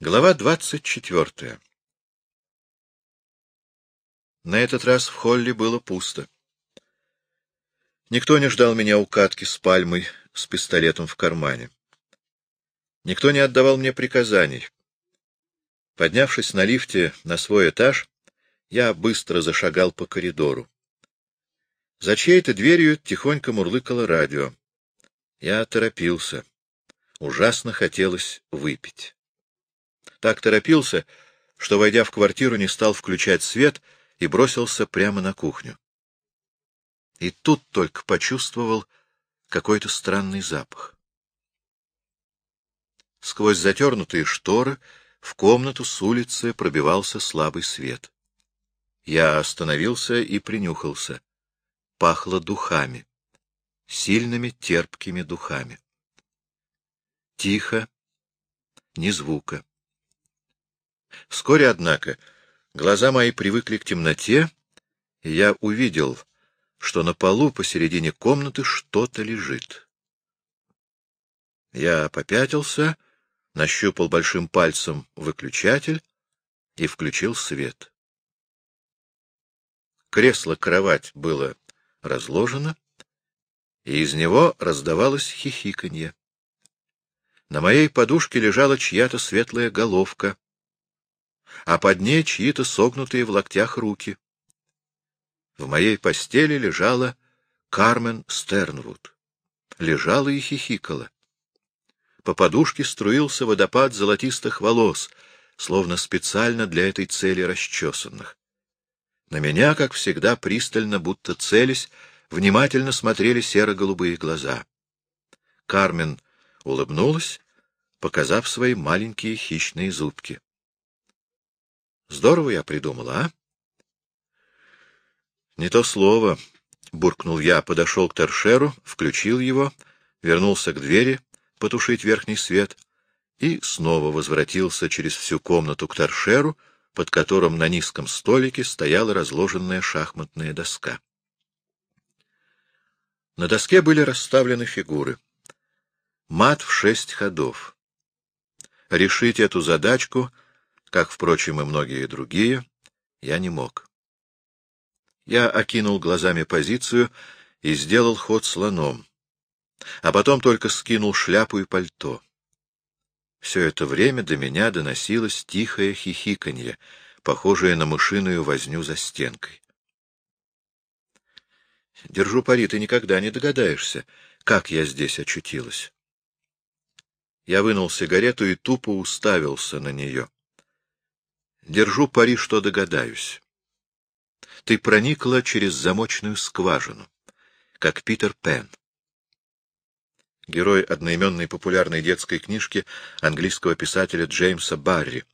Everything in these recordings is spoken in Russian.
Глава двадцать четвертая На этот раз в холле было пусто. Никто не ждал меня у катки с пальмой, с пистолетом в кармане. Никто не отдавал мне приказаний. Поднявшись на лифте на свой этаж, я быстро зашагал по коридору. За чьей-то дверью тихонько мурлыкало радио. Я торопился. Ужасно хотелось выпить так торопился, что, войдя в квартиру, не стал включать свет и бросился прямо на кухню. И тут только почувствовал какой-то странный запах. Сквозь затернутые шторы в комнату с улицы пробивался слабый свет. Я остановился и принюхался. Пахло духами, сильными терпкими духами. Тихо, ни звука. Вскоре, однако, глаза мои привыкли к темноте, и я увидел, что на полу посередине комнаты что-то лежит. Я попятился, нащупал большим пальцем выключатель и включил свет. Кресло-кровать было разложено, и из него раздавалось хихиканье. На моей подушке лежала чья-то светлая головка, а под ней чьи-то согнутые в локтях руки. В моей постели лежала Кармен Стернвуд. Лежала и хихикала. По подушке струился водопад золотистых волос, словно специально для этой цели расчесанных. На меня, как всегда, пристально, будто целясь, внимательно смотрели серо-голубые глаза. Кармен улыбнулась, показав свои маленькие хищные зубки. Здорово я придумала, а? Не то слово, — буркнул я, подошел к торшеру, включил его, вернулся к двери потушить верхний свет и снова возвратился через всю комнату к торшеру, под которым на низком столике стояла разложенная шахматная доска. На доске были расставлены фигуры. Мат в шесть ходов. Решить эту задачку — как, впрочем, и многие другие, я не мог. Я окинул глазами позицию и сделал ход слоном, а потом только скинул шляпу и пальто. Все это время до меня доносилось тихое хихиканье, похожее на мышиную возню за стенкой. Держу пари, ты никогда не догадаешься, как я здесь очутилась. Я вынул сигарету и тупо уставился на нее. Держу пари, что догадаюсь. Ты проникла через замочную скважину, как Питер Пен. Герой одноименной популярной детской книжки английского писателя Джеймса Барри,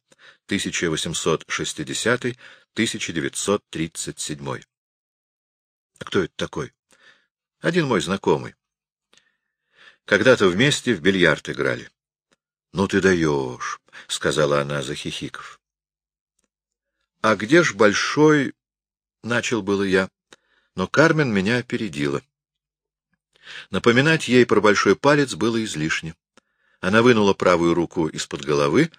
1860-1937. А кто это такой? Один мой знакомый. Когда-то вместе в бильярд играли. — Ну ты даешь, — сказала она, захихиков. «А где ж большой...» — начал было я, но Кармен меня опередила. Напоминать ей про большой палец было излишне. Она вынула правую руку из-под головы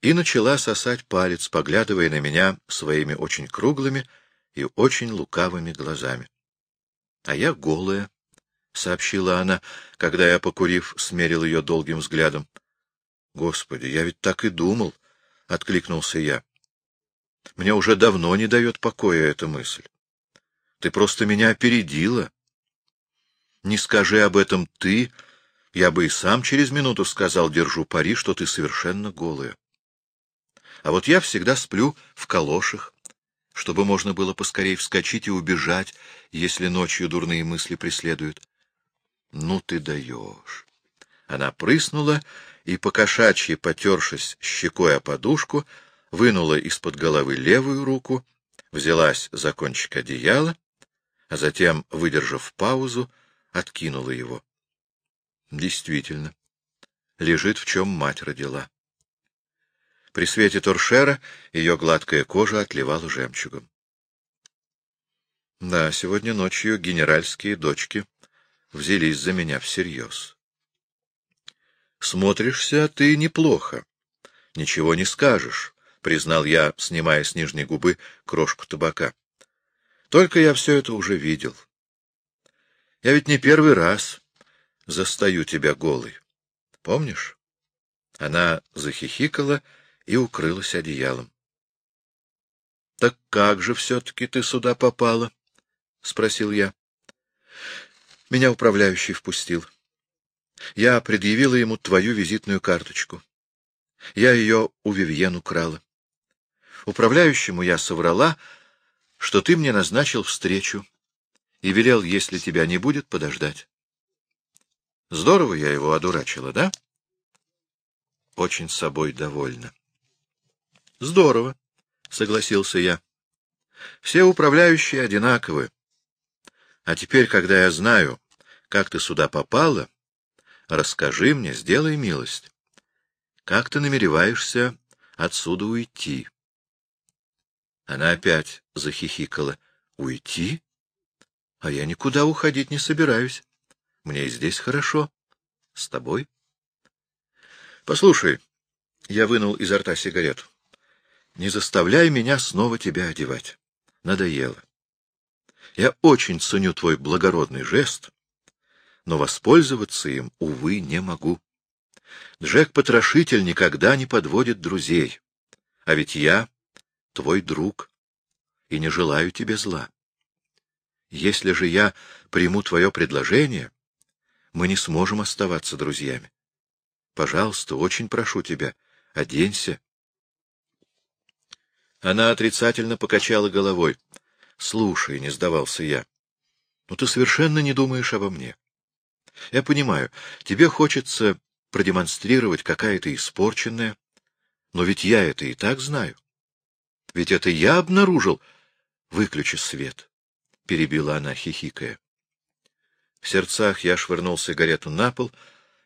и начала сосать палец, поглядывая на меня своими очень круглыми и очень лукавыми глазами. — А я голая, — сообщила она, когда я, покурив, смерил ее долгим взглядом. — Господи, я ведь так и думал, — откликнулся я. Мне уже давно не дает покоя эта мысль. Ты просто меня опередила. Не скажи об этом ты, я бы и сам через минуту сказал, держу пари, что ты совершенно голая. А вот я всегда сплю в калошах, чтобы можно было поскорей вскочить и убежать, если ночью дурные мысли преследуют. Ну ты даешь. Она прыснула и, покошачьи потершись щекой о подушку, вынула из-под головы левую руку, взялась за кончик одеяла, а затем, выдержав паузу, откинула его. Действительно, лежит, в чем мать родила. При свете торшера ее гладкая кожа отливала жемчугом. Да, сегодня ночью генеральские дочки взялись за меня всерьез. Смотришься ты неплохо, Ничего не скажешь, — признал я, снимая с нижней губы крошку табака. Только я все это уже видел. Я ведь не первый раз застаю тебя голой. Помнишь? Она захихикала и укрылась одеялом. — Так как же все-таки ты сюда попала? — спросил я. Меня управляющий впустил. Я предъявила ему твою визитную карточку. Я ее у Вивьен украла. Управляющему я соврала, что ты мне назначил встречу и велел, если тебя не будет, подождать. Здорово я его одурачила, да? Очень собой довольна. Здорово, согласился я. Все управляющие одинаковы. А теперь, когда я знаю, как ты сюда попала, расскажи мне, сделай милость. Как ты намереваешься отсюда уйти? Она опять захихикала. Уйти? А я никуда уходить не собираюсь. Мне и здесь хорошо. С тобой? Послушай, я вынул изо рта сигарету. Не заставляй меня снова тебя одевать. Надоело. Я очень ценю твой благородный жест, но воспользоваться им, увы, не могу. Джек-потрошитель никогда не подводит друзей. А ведь я твой друг и не желаю тебе зла. Если же я приму твое предложение, мы не сможем оставаться друзьями. Пожалуйста, очень прошу тебя, оденься. Она отрицательно покачала головой. — Слушай, — не сдавался я, — ну ты совершенно не думаешь обо мне. Я понимаю, тебе хочется продемонстрировать, какая ты испорченная, но ведь я это и так знаю. Ведь это я обнаружил. Выключи свет. — перебила она, хихикая. В сердцах я швырнул сигарету на пол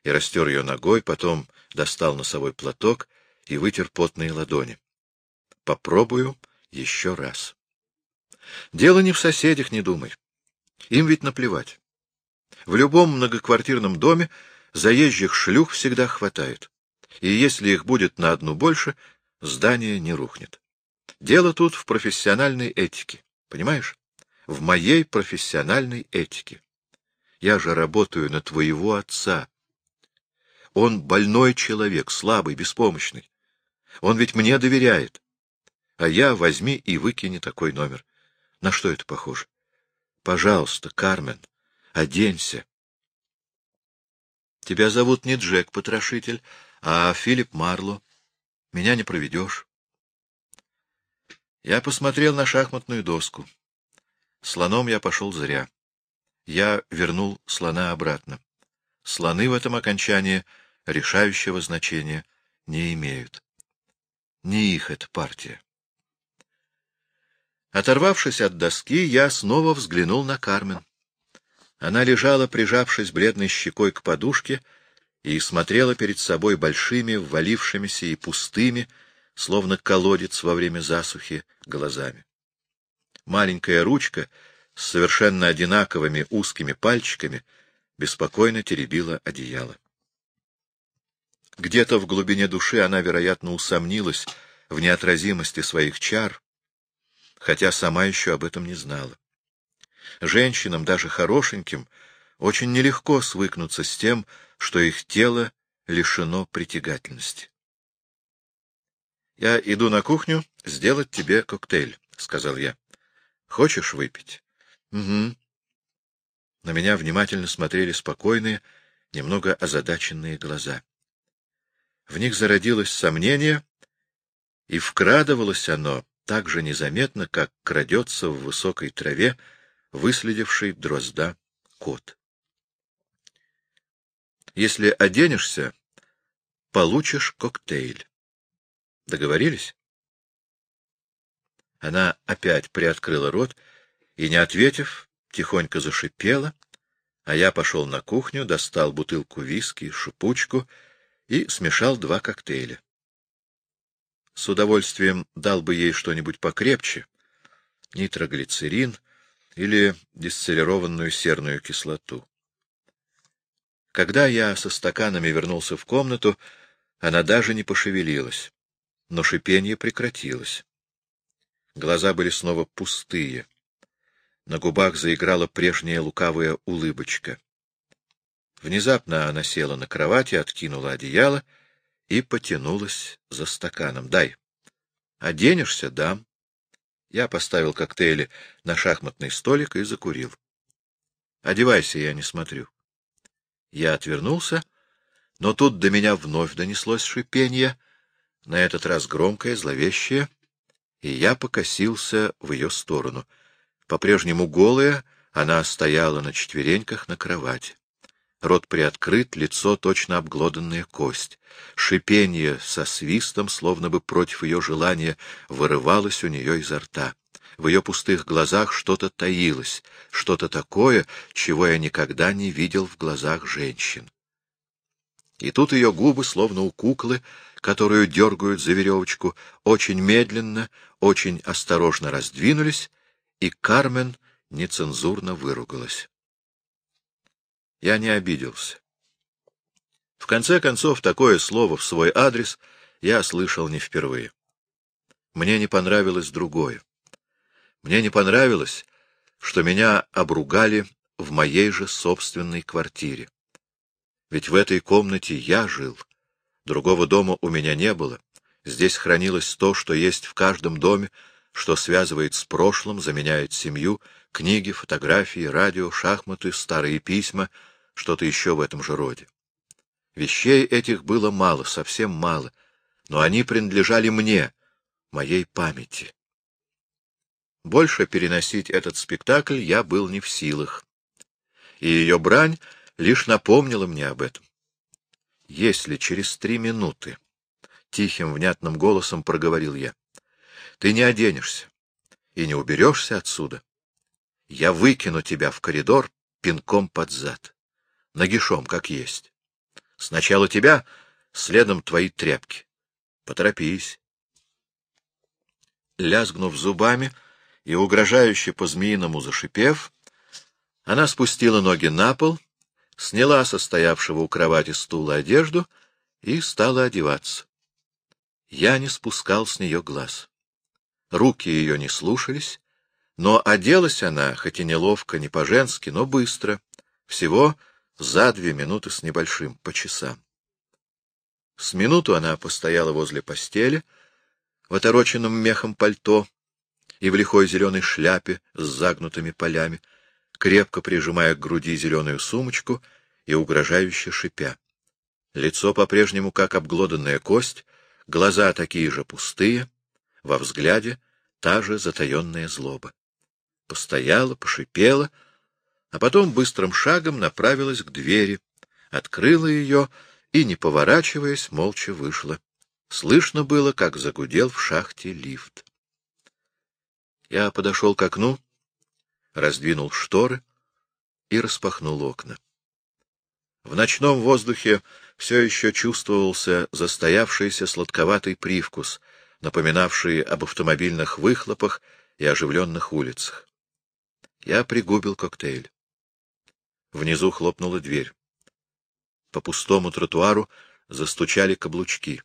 и растер ее ногой, потом достал носовой платок и вытер потные ладони. Попробую еще раз. Дело не в соседях, не думай. Им ведь наплевать. В любом многоквартирном доме заезжих шлюх всегда хватает. И если их будет на одну больше, здание не рухнет. Дело тут в профессиональной этике, понимаешь? в моей профессиональной этике. Я же работаю на твоего отца. Он больной человек, слабый, беспомощный. Он ведь мне доверяет. А я возьми и выкини такой номер. На что это похоже? Пожалуйста, Кармен, оденься. Тебя зовут не Джек Потрошитель, а Филипп Марло. Меня не проведешь. Я посмотрел на шахматную доску. Слоном я пошел зря. Я вернул слона обратно. Слоны в этом окончании решающего значения не имеют. Не их эта партия. Оторвавшись от доски, я снова взглянул на Кармен. Она лежала, прижавшись бледной щекой к подушке, и смотрела перед собой большими, ввалившимися и пустыми, словно колодец во время засухи, глазами. Маленькая ручка с совершенно одинаковыми узкими пальчиками беспокойно теребила одеяло. Где-то в глубине души она, вероятно, усомнилась в неотразимости своих чар, хотя сама еще об этом не знала. Женщинам, даже хорошеньким, очень нелегко свыкнуться с тем, что их тело лишено притягательности. — Я иду на кухню сделать тебе коктейль, — сказал я. Хочешь выпить? — Угу. На меня внимательно смотрели спокойные, немного озадаченные глаза. В них зародилось сомнение, и вкрадывалось оно так же незаметно, как крадется в высокой траве выследивший дрозда кот. Если оденешься, получишь коктейль. Договорились? Она опять приоткрыла рот и, не ответив, тихонько зашипела, а я пошел на кухню, достал бутылку виски, шипучку и смешал два коктейля. С удовольствием дал бы ей что-нибудь покрепче, нитроглицерин или дистиллированную серную кислоту. Когда я со стаканами вернулся в комнату, она даже не пошевелилась. Но шипение прекратилось. Глаза были снова пустые. На губах заиграла прежняя лукавая улыбочка. Внезапно она села на кровати, откинула одеяло и потянулась за стаканом. — Дай. — Оденешься? — дам. Я поставил коктейли на шахматный столик и закурил. — Одевайся, я не смотрю. Я отвернулся, но тут до меня вновь донеслось шипение, на этот раз громкое, зловещее, и я покосился в ее сторону. По-прежнему голая, она стояла на четвереньках на кровати. Рот приоткрыт, лицо точно обглоданная кость. Шипение со свистом, словно бы против ее желания, вырывалось у нее изо рта. В ее пустых глазах что-то таилось, что-то такое, чего я никогда не видел в глазах женщин. И тут ее губы, словно у куклы, которую дергают за веревочку, очень медленно, очень осторожно раздвинулись, и Кармен нецензурно выругалась. Я не обиделся. В конце концов, такое слово в свой адрес я слышал не впервые. Мне не понравилось другое. Мне не понравилось, что меня обругали в моей же собственной квартире. Ведь в этой комнате я жил. Другого дома у меня не было. Здесь хранилось то, что есть в каждом доме, что связывает с прошлым, заменяет семью, книги, фотографии, радио, шахматы, старые письма — что-то еще в этом же роде. Вещей этих было мало, совсем мало, но они принадлежали мне, моей памяти. Больше переносить этот спектакль я был не в силах, и ее брань лишь напомнила мне об этом. Если через три минуты, — тихим внятным голосом проговорил я, — ты не оденешься и не уберешься отсюда, я выкину тебя в коридор пинком под зад нагишом, как есть. Сначала тебя, следом твои тряпки. Поторопись. Лязгнув зубами и угрожающе по-змеиному зашипев, она спустила ноги на пол, сняла со стоявшего у кровати стула одежду и стала одеваться. Я не спускал с нее глаз. Руки ее не слушались, но оделась она, хоть и неловко, не по-женски, но быстро, всего за две минуты с небольшим, по часам. С минуту она постояла возле постели, в отороченном мехом пальто и в лихой зеленой шляпе с загнутыми полями, крепко прижимая к груди зеленую сумочку и угрожающе шипя. Лицо по-прежнему как обглоданная кость, глаза такие же пустые, во взгляде та же затаенная злоба. Постояла, пошипела — а потом быстрым шагом направилась к двери, открыла ее и, не поворачиваясь, молча вышла. Слышно было, как загудел в шахте лифт. Я подошел к окну, раздвинул шторы и распахнул окна. В ночном воздухе все еще чувствовался застоявшийся сладковатый привкус, напоминавший об автомобильных выхлопах и оживленных улицах. Я пригубил коктейль. Внизу хлопнула дверь. По пустому тротуару застучали каблучки.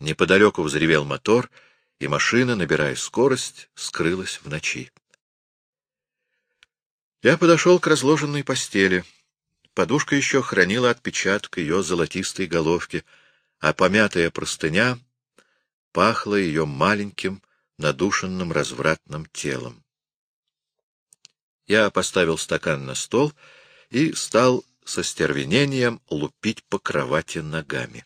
Неподалеку взревел мотор, и машина, набирая скорость, скрылась в ночи. Я подошел к разложенной постели. Подушка еще хранила отпечаток ее золотистой головки, а помятая простыня пахла ее маленьким, надушенным развратным телом. Я поставил стакан на стол и стал со стервенением лупить по кровати ногами.